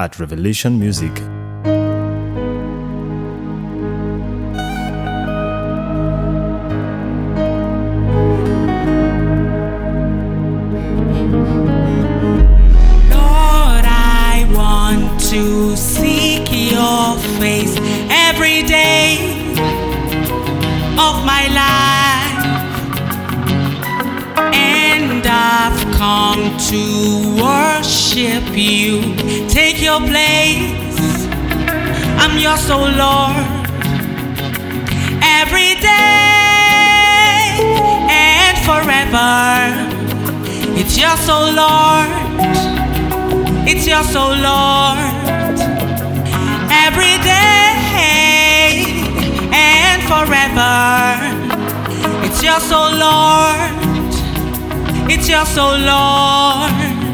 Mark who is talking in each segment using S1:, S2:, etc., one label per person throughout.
S1: at Revelation Music.
S2: Lord, I want to seek your worship you. Take your place. I'm yours, oh Lord. Every day and forever. It's your soul, Lord. It's your soul, Lord. Every day and forever. It's your soul, Lord. It's your soul, Lord.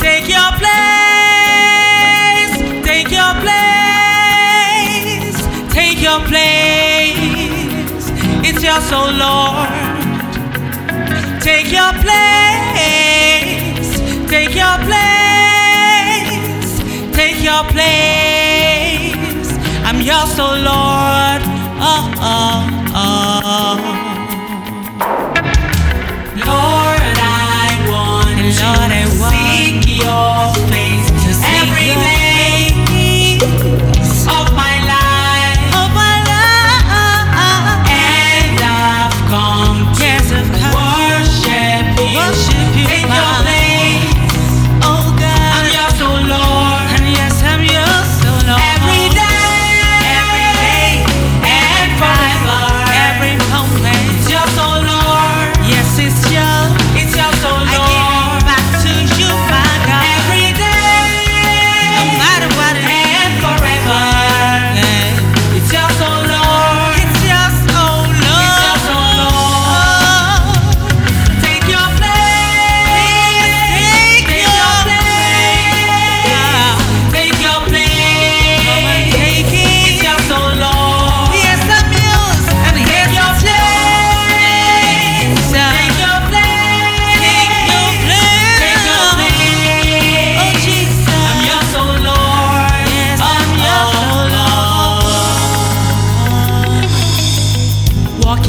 S2: Take your place. Take your place. Take your place. It's your soul, Lord. Take your place. Take your place. Take your place. I'm yours, oh Lord. Oh, oh, oh.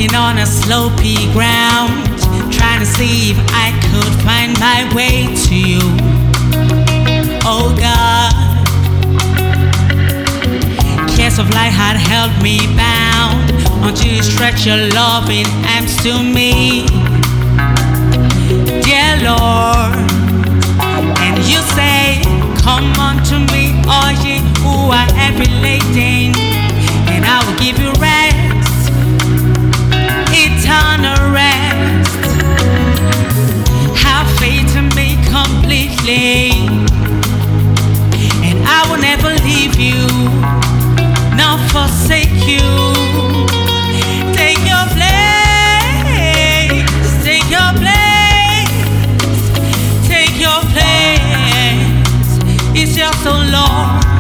S3: Walking on a slopey ground, trying to see if I could find my way to you. Oh God, cares of life had held me bound. Until you stretch your loving arms to me, leave you, nor forsake you. Take your place, take your place. Take your place. It's yours, oh Lord.